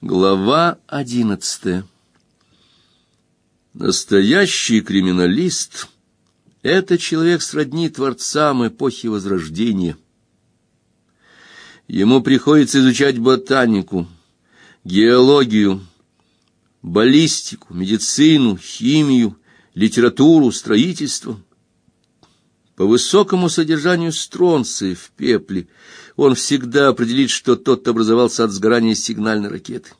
Глава одиннадцатая Настоящий криминалист — это человек сродни творцам эпохи Возрождения. Ему приходится изучать ботанику, геологию, баллистику, медицину, химию, литературу, строительство. По высокому содержанию стронция в пепле он всегда определит, что тот образовался от сгорания сигнальной ракеты.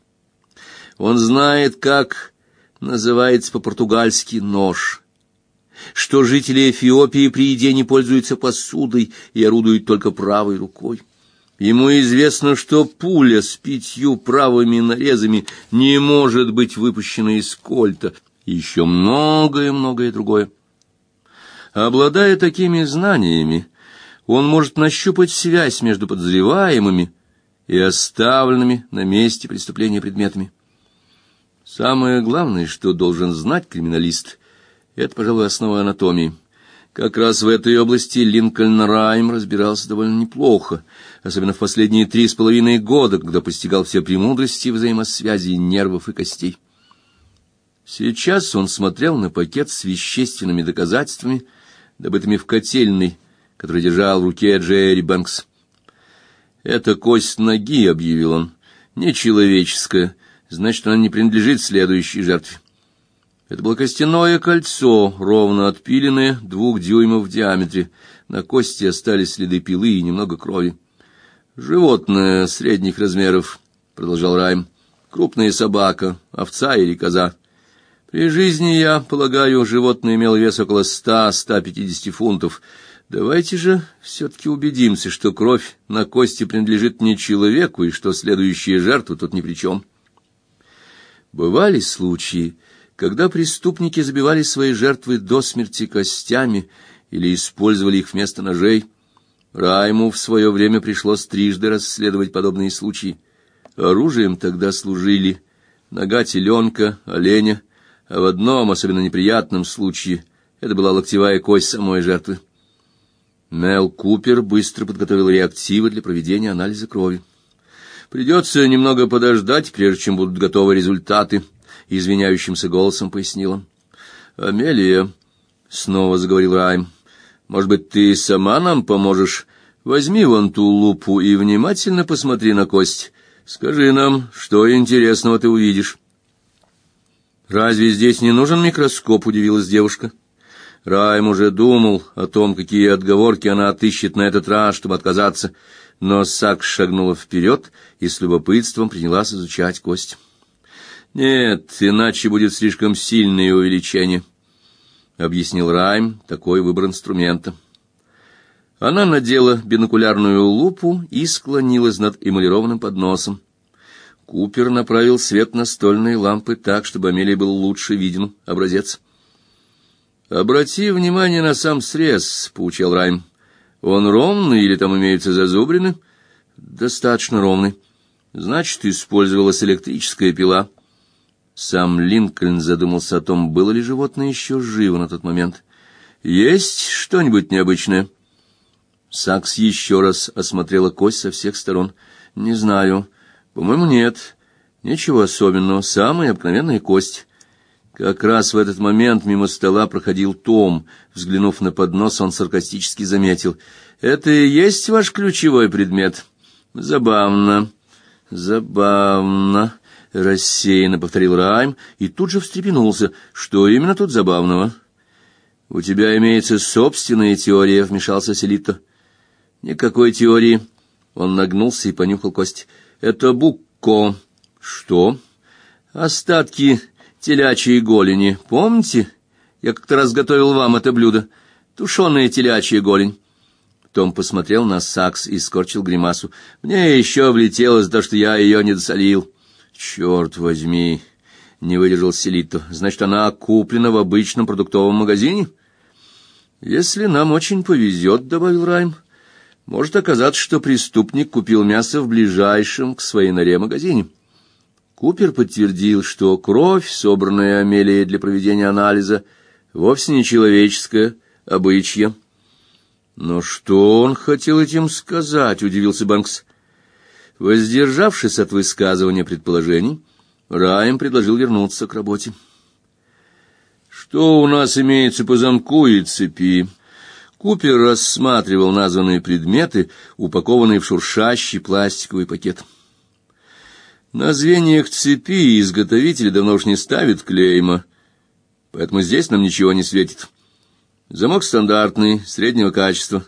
Он знает, как называется по-португальски нож, что жители Эфиопии при еде не пользуются посудой и орудуют только правой рукой. Ему известно, что пуля с пятью правыми нарезами не может быть выпущена из кольта, и еще многое-многое другое. Обладая такими знаниями, он может нащупать связь между подозреваемыми и оставленными на месте преступления предметами. Самое главное, что должен знать криминалист, это, пожалуй, основа анатомии. Как раз в этой области Линкольн Райм разбирался довольно неплохо, особенно в последние три с половиной года, когда постигал все премудрости взаимосвязи нервов и костей. Сейчас он смотрел на пакет с вещественными доказательствами, добытыми в котельной, который держал в руке Джерри Бэнкс. «Это кость ноги», — объявил он, — «нечеловеческая, значит, она не принадлежит следующей жертве». Это было костяное кольцо, ровно отпиленное, двух дюймов в диаметре. На кости остались следы пилы и немного крови. «Животное средних размеров», — продолжал Райм, — «крупная собака, овца или коза». При жизни, я полагаю, животное имело вес около ста-ста пятидесяти фунтов. Давайте же все-таки убедимся, что кровь на кости принадлежит не человеку, и что следующая жертва тут ни при чем. Бывали случаи, когда преступники забивали свои жертвы до смерти костями или использовали их вместо ножей. Райму в свое время пришлось трижды расследовать подобные случаи. Оружием тогда служили нога теленка, оленя, а в одном особенно неприятном случае это была локтевая кость самой жертвы. Мел Купер быстро подготовил реактивы для проведения анализа крови. Придется немного подождать, прежде чем будут готовы результаты, извиняющимся голосом пояснила. Амелия снова заговорил Райм. Может быть, ты сама нам поможешь? Возьми вон ту лупу и внимательно посмотри на кость. Скажи нам, что интересного ты увидишь. Разве здесь не нужен микроскоп, удивилась девушка. Райм уже думал о том, какие отговорки она отыщет на этот раз, чтобы отказаться, но Сакс шагнула вперед и с любопытством принялась изучать кость. Нет, иначе будет слишком сильное увеличение, объяснил Райм, такой выбор инструмента. Она надела бинокулярную лупу и склонилась над эмалированным подносом. Купер направил свет настольной лампы так, чтобы Амелии был лучше виден образец. «Обрати внимание на сам срез», — поучал Райм. «Он ровный или там имеются зазубрины?» «Достаточно ровный. Значит, использовалась электрическая пила». Сам Линкольн задумался о том, было ли животное еще живо на тот момент. «Есть что-нибудь необычное?» Сакс еще раз осмотрела кость со всех сторон. «Не знаю». По-моему, нет. Ничего особенного, самая обыкновенная кость. Как раз в этот момент мимо стола проходил Том. Взглянув на поднос, он саркастически заметил: "Это и есть ваш ключевой предмет. Забавно. Забавно", рассеянно повторил Райм и тут же встрепенулся. "Что именно тут забавного?" У тебя имеется собственная теория, вмешался Селитто. Никакой теории. Он нагнулся и понюхал кость. Это букко. Что? Остатки телячьей голени. Помните? Я как-то раз готовил вам это блюдо. Тушеная телячья голень. Том посмотрел на сакс и скорчил гримасу. Мне еще влетело то, что я ее не досолил. Черт возьми, не выдержал Селито. Значит, она куплена в обычном продуктовом магазине? Если нам очень повезет, добавил Райм. Может оказаться, что преступник купил мясо в ближайшем к своей норе магазине. Купер подтвердил, что кровь, собранная Амелией для проведения анализа, вовсе не человеческая, а. Но что он хотел этим сказать, удивился Банкс. Воздержавшись от высказывания предположений, Райм предложил вернуться к работе. Что у нас имеется по замку и цепи? Купер рассматривал названные предметы, упакованные в шуршащий пластиковый пакет. На звеньях цепи изготовители давно уж не ставят клейма, поэтому здесь нам ничего не светит. Замок стандартный, среднего качества.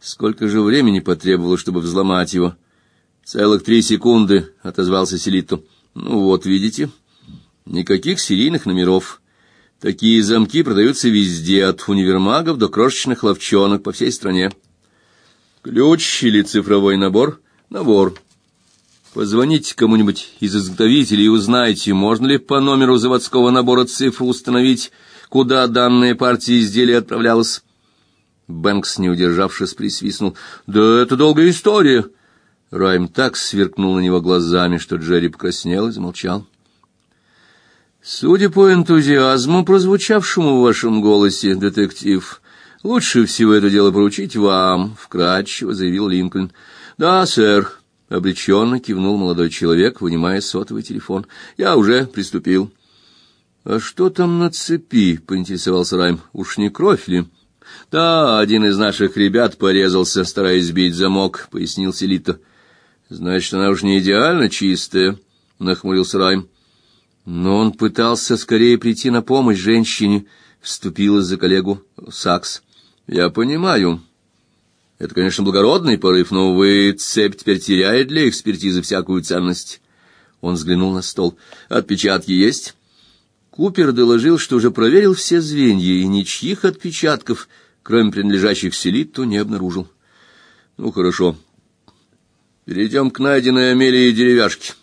Сколько же времени потребовалось, чтобы взломать его? Целых три секунды, отозвался Селитто. Ну вот, видите, никаких серийных номеров. Такие замки продаются везде, от универмагов до крошечных лавчонок по всей стране. Ключ или цифровой набор? Набор. Позвоните кому-нибудь из изготовителей и узнайте, можно ли по номеру заводского набора цифр установить, куда данная партия изделия отправлялась. Бэнкс, не удержавшись, присвистнул. «Да это долгая история!» Райм так сверкнул на него глазами, что Джерри покраснел и замолчал. «Судя по энтузиазму, прозвучавшему в вашем голосе, детектив, лучше всего это дело поручить вам», — вкратчиво заявил Линкольн. «Да, сэр», — обреченно кивнул молодой человек, вынимая сотовый телефон. «Я уже приступил». «А что там на цепи?» — поинтересовался Райм. «Уж не кровь ли?» «Да, один из наших ребят порезался, стараясь сбить замок», — пояснил Селито. Значит, она уж не идеально чистая, нахмурился Райм. Но он пытался скорее прийти на помощь женщине, вступилась за коллегу Сакс. Я понимаю. Это, конечно, благородный порыв, но вы цепь теперь теряет для экспертизы всякую ценность. Он взглянул на стол. Отпечатки есть? Купер доложил, что уже проверил все звенья и ничьих отпечатков, кроме принадлежащих Селитту, не обнаружил. Ну хорошо, Перейдем к найденной Амелии деревяшке.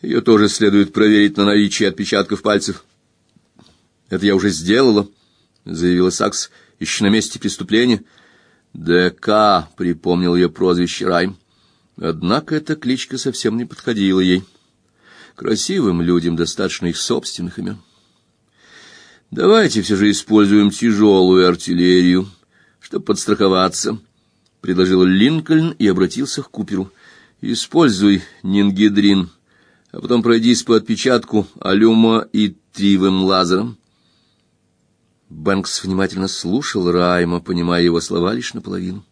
Ее тоже следует проверить на наличие отпечатков пальцев. Это я уже сделала, заявила Сакс, еще на месте преступления. ДК припомнил ее прозвище Райм. Однако эта кличка совсем не подходила ей. Красивым людям достаточно их собственных имен. Давайте все же используем тяжелую артиллерию, чтобы подстраховаться предложил Линкольн и обратился к Куперу. Используй нингидрин, а потом пройдись по отпечатку алюма и тривым лазером. Бэнкс внимательно слушал Райма, понимая его слова лишь наполовину.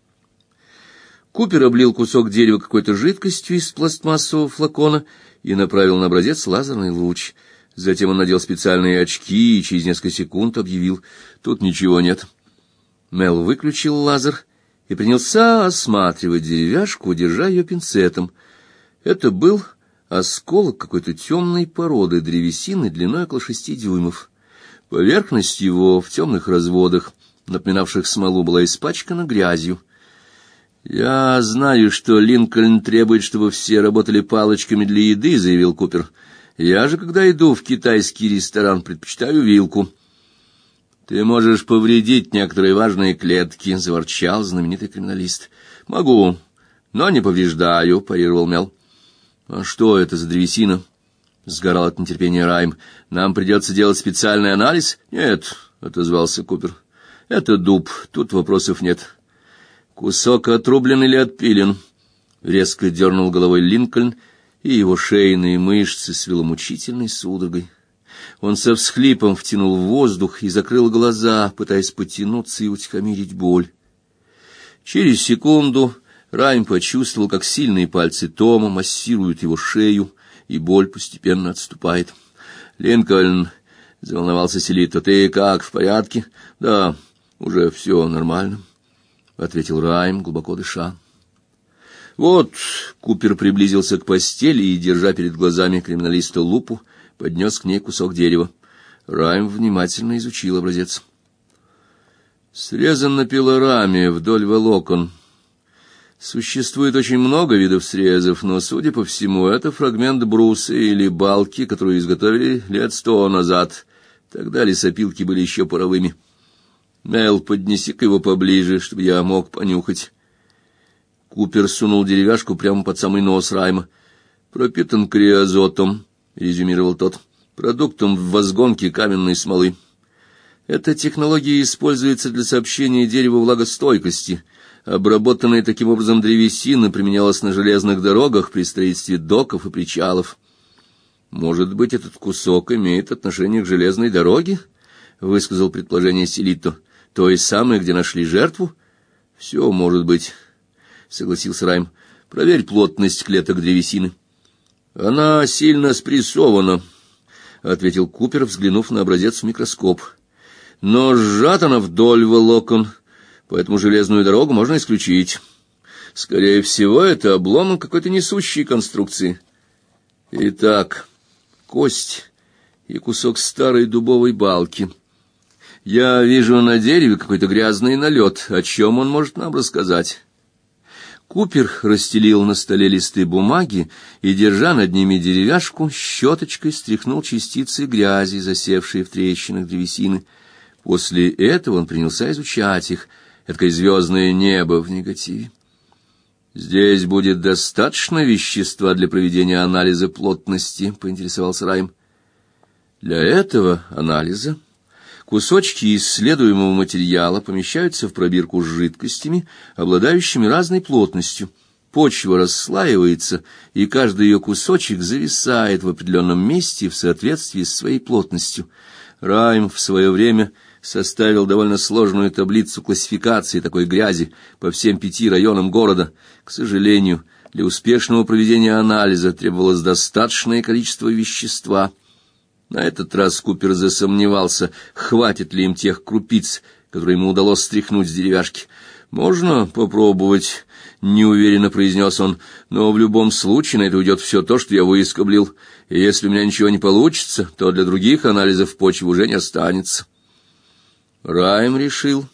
Купер облил кусок дерева какой-то жидкостью из пластмассового флакона и направил на образец лазерный луч. Затем он надел специальные очки и через несколько секунд объявил: "Тут ничего нет". Мел выключил лазер и принялся осматривать деревяшку, держа ее пинцетом. Это был осколок какой-то темной породы древесины длиной около шести дюймов. Поверхность его в темных разводах, напоминавших смолу, была испачкана грязью. «Я знаю, что Линкольн требует, чтобы все работали палочками для еды», — заявил Купер. «Я же, когда иду в китайский ресторан, предпочитаю вилку». Ты можешь повредить некоторые важные клетки, заворчал знаменитый криминалист. Могу, но не повреждаю, парировал Мел. А что это за древесина? Сгорал от нетерпения Райм. Нам придется делать специальный анализ? Нет, отозвался Купер. Это дуб, тут вопросов нет. Кусок отрублен или отпилен? Резко дернул головой Линкольн, и его шейные мышцы свело мучительной судорогой. Он со всхлипом втянул воздух и закрыл глаза, пытаясь потянуться и утихомирить боль. Через секунду Райм почувствовал, как сильные пальцы Тома массируют его шею, и боль постепенно отступает. «Линкольн», — заволновался Селито, — «ты как, в порядке?» «Да, уже все нормально», — ответил Райм, глубоко дыша. Вот Купер приблизился к постели и, держа перед глазами криминалиста лупу, поднес к ней кусок дерева. Райм внимательно изучил образец. Срезан на пилораме вдоль волокон. Существует очень много видов срезов, но, судя по всему, это фрагмент бруса или балки, которую изготовили лет сто назад. Тогда лесопилки были еще паровыми. Мел, поднеси-ка его поближе, чтобы я мог понюхать. Купер сунул деревяшку прямо под самый нос Райма. Пропитан криозотом. — резюмировал тот, — продуктом в возгонке каменной смолы. Эта технология используется для сообщения дереву влагостойкости. Обработанная таким образом древесина применялась на железных дорогах при строительстве доков и причалов. Может быть, этот кусок имеет отношение к железной дороге? высказал предположение Селито. Той самой, где нашли жертву? Все может быть, согласился Райм. Проверь плотность клеток древесины. Она сильно спрессована, ответил Купер, взглянув на образец в микроскоп. Но сжата она вдоль волокон поэтому железную дорогу можно исключить. Скорее всего, это обломок какой-то несущей конструкции. Итак, кость и кусок старой дубовой балки. Я вижу на дереве какой-то грязный налет. О чем он может нам рассказать? Купер расстелил на столе листы бумаги и, держа над ними деревяшку, щеточкой стряхнул частицы грязи, засевшие в трещинах древесины. После этого он принялся изучать их — эдакое звездное небо в негативе. Здесь будет достаточно вещества для проведения анализа плотности, поинтересовался Райм. Для этого анализа кусочки исследуемого материала помещаются в пробирку с жидкостями, обладающими разной плотностью. Почва расслаивается, и каждый ее кусочек зависает в определенном месте в соответствии с своей плотностью. Райм в свое время составил довольно сложную таблицу классификации такой грязи по всем пяти районам города. К сожалению, для успешного проведения анализа требовалось достаточное количество вещества. На этот раз Купер засомневался, хватит ли им тех крупиц, которые ему удалось стряхнуть с деревяшки. «Можно попробовать», — неуверенно произнес он, — «но в любом случае на это уйдет все то, что я выискоблил, и если у меня ничего не получится, то для других анализов почвы уже не останется». Райм решил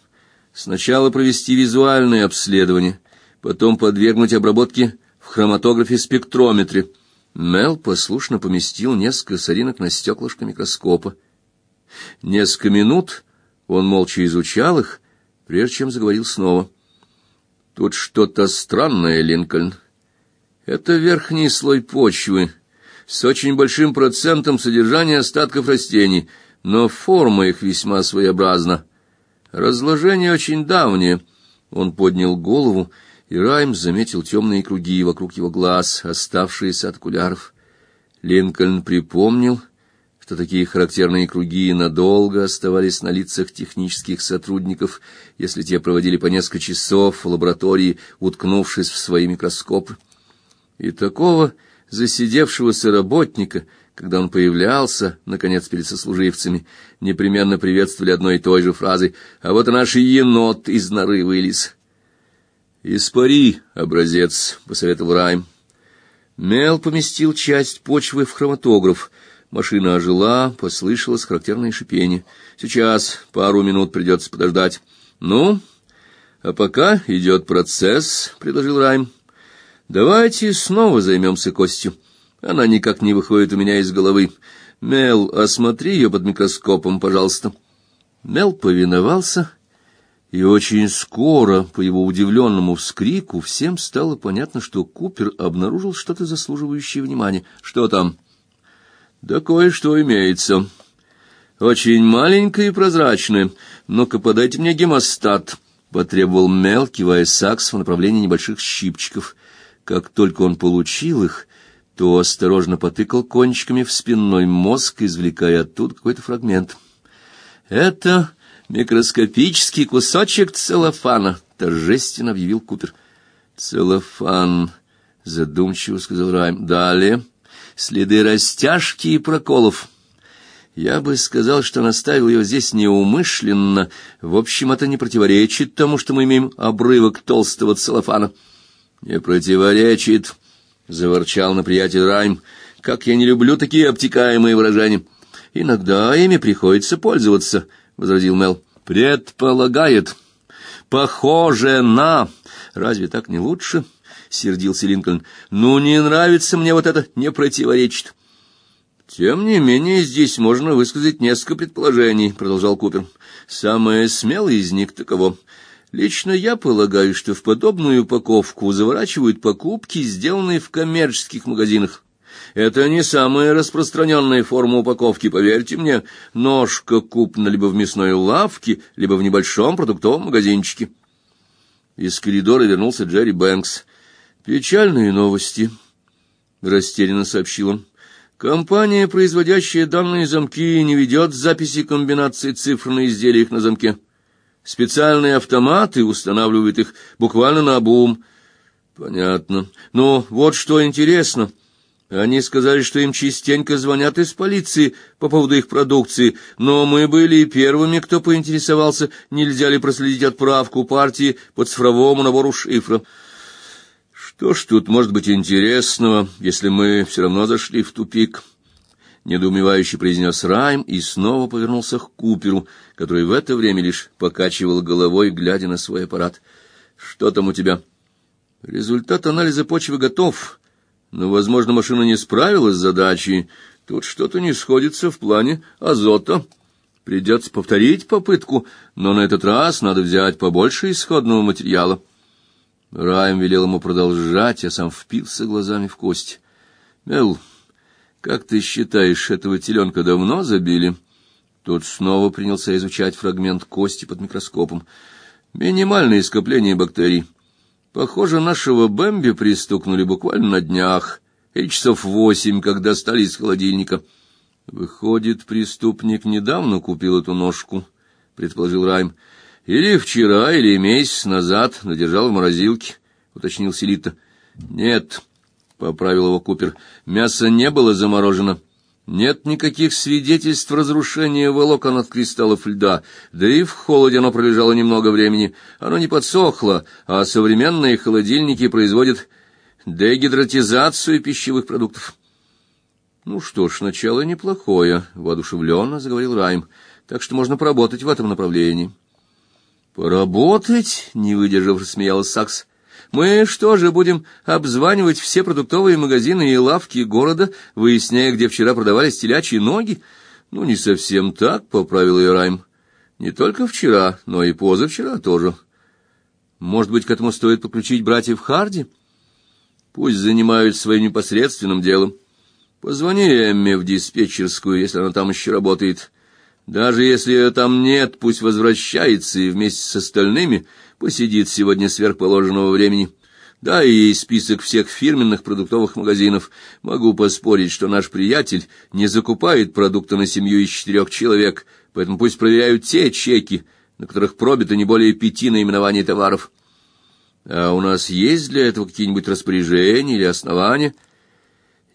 сначала провести визуальное обследование, потом подвергнуть обработке в хроматографе-спектрометре. Мел послушно поместил несколько соринок на стеклышко микроскопа. Несколько минут он молча изучал их, прежде чем заговорил снова. Тут что-то странное, Линкольн. Это верхний слой почвы с очень большим процентом содержания остатков растений — но форма их весьма своеобразна. Разложение очень давнее. Он поднял голову, и Раймс заметил темные круги вокруг его глаз, оставшиеся от окуляров. Линкольн припомнил, что такие характерные круги надолго оставались на лицах технических сотрудников, если те проводили по несколько часов в лаборатории, уткнувшись в свои микроскопы. И такого засидевшегося работника — когда он появлялся, наконец, перед сослуживцами, непременно приветствовали одной и той же фразой «А вот и наш енот из норы вылез». «Испари, образец», — посоветовал Райм. Мел поместил часть почвы в хроматограф. Машина ожила, послышалось характерное шипение. «Сейчас, пару минут придется подождать». «Ну, а пока идет процесс», — предложил Райм. «Давайте снова займемся костью». Она никак не выходит у меня из головы. Мел, осмотри ее под микроскопом, пожалуйста. Мел повиновался, и очень скоро, по его удивленному вскрику, всем стало понятно, что Купер обнаружил что-то заслуживающее внимания. Что там? Да кое-что имеется. Очень маленькое и прозрачное. Ну-ка, подайте мне гемостат, потребовал Мел, кивая сакс в направлении небольших щипчиков. Как только он получил их, то осторожно потыкал кончиками в спинной мозг, извлекая оттуда какой-то фрагмент. «Это микроскопический кусочек целлофана», — торжественно объявил Купер. «Целлофан», — задумчиво сказал Райм. «Далее следы растяжки и проколов». Я бы сказал, что наставил ее здесь неумышленно. В общем, это не противоречит тому, что мы имеем обрывок толстого целлофана. Не противоречит, заворчал на приятель Райм. Как я не люблю такие обтекаемые выражения. Иногда ими приходится пользоваться, возразил Мел. Предполагает. Похоже на. Разве так не лучше? сердился Линкольн. Ну не нравится мне вот это, не противоречит. Тем не менее, здесь можно высказать несколько предположений, продолжал Купер. Самое смелое из них таково: Лично я полагаю, что в подобную упаковку заворачивают покупки, сделанные в коммерческих магазинах. Это не самая распространенная форма упаковки, поверьте мне. Ножка куплена либо в мясной лавке, либо в небольшом продуктовом магазинчике. Из коридора вернулся Джерри Бэнкс. «Печальные новости», — растерянно сообщил он. «Компания, производящая данные замки, не ведет записи комбинаций цифр на изделиях на замке. Специальные автоматы устанавливают их буквально на обум». «Понятно. Но вот что интересно». Они сказали, что им частенько звонят из полиции по поводу их продукции, но мы были первыми, кто поинтересовался, нельзя ли проследить отправку партии по цифровому набору шифра. Что ж тут может быть интересного, если мы все равно зашли в тупик? Недоумевающе произнес Райм и снова повернулся к Куперу, который в это время лишь покачивал головой, глядя на свой аппарат. Что там у тебя? Результат анализа почвы готов. Но, возможно, машина не справилась с задачей. Тут что-то не сходится в плане азота. Придется повторить попытку, но на этот раз надо взять побольше исходного материала. Райм велел ему продолжать, а сам впился глазами в кость. Мел, как ты считаешь, этого теленка давно забили? Тот снова принялся изучать фрагмент кости под микроскопом. Минимальное скопление бактерий. Похоже, нашего Бэмби пристукнули буквально на днях, или часов восемь, когда стали из холодильника. Выходит, преступник недавно купил эту ножку, предположил Райм. Или вчера, или месяц назад надержал в морозилке, уточнил Селита. Нет, поправил его Купер. Мясо не было заморожено. Нет никаких свидетельств разрушения волокон от кристаллов льда, да и в холоде оно пролежало немного времени. Оно не подсохло, а современные холодильники производят дегидратизацию пищевых продуктов. Ну что ж, начало неплохое, воодушевленно заговорил Райм. Так что можно поработать в этом направлении. Поработать? не выдержав, рассмеялась Сакс. Мы что же будем обзванивать все продуктовые магазины и лавки города, выясняя, где вчера продавались телячьи ноги? Ну не совсем так, поправил ее Райм. Не только вчера, но и позавчера тоже. Может быть, к этому стоит подключить братьев Харди? Пусть занимаются своим непосредственным делом. Позвони Эмме в диспетчерскую, если она там еще работает. Даже если ее там нет, пусть возвращается и вместе с остальными посидит сегодня сверхположенного времени. Да и ей список всех фирменных продуктовых магазинов. Могу поспорить, что наш приятель не закупает продукты на семью из четырех человек, поэтому пусть проверяют те чеки, на которых пробито не более пяти наименований товаров. А у нас есть для этого какие-нибудь распоряжения или основания?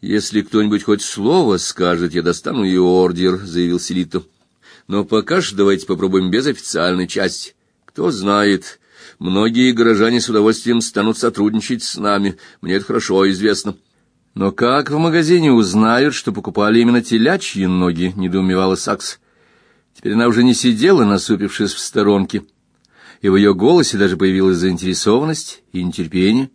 Если кто-нибудь хоть слово скажет, я достану и ордер, заявил Селито. Но пока ж давайте попробуем без официальной части. Кто знает, Многие горожане с удовольствием станут сотрудничать с нами, мне это хорошо известно. Но как в магазине узнают, что покупали именно телячьи ноги, недоумевала Сакс. Теперь она уже не сидела, насупившись в сторонке, и в ее голосе даже появилась заинтересованность и нетерпение.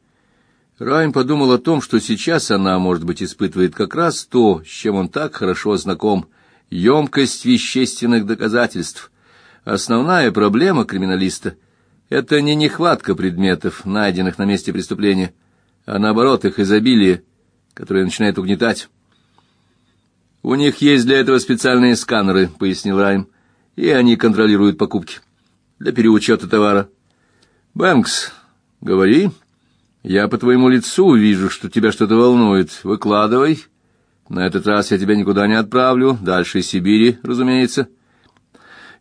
Райм подумал о том, что сейчас она, может быть, испытывает как раз то, с чем он так хорошо знаком — емкость вещественных доказательств. Основная проблема криминалиста — это не нехватка предметов, найденных на месте преступления, а наоборот их изобилие, которое начинает угнетать. У них есть для этого специальные сканеры, пояснил Райм, и они контролируют покупки для переучета товара. Бэнкс, говори. Я по твоему лицу вижу, что тебя что-то волнует. Выкладывай. На этот раз я тебя никуда не отправлю, дальше Сибири, разумеется.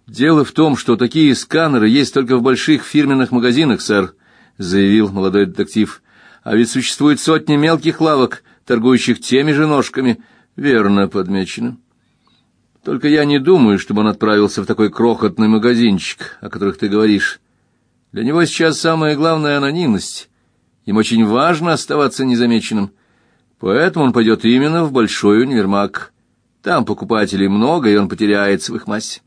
Дело в том, что такие сканеры есть только в больших фирменных магазинах, сэр, заявил молодой детектив. А ведь существует сотни мелких лавок, торгующих теми же ножками. Верно подмечено. Только я не думаю, чтобы он отправился в такой крохотный магазинчик, о которых ты говоришь. Для него сейчас самое главное анонимность. Им очень важно оставаться незамеченным. Поэтому он пойдет именно в большой универмаг. Там покупателей много, и он потеряется в их массе.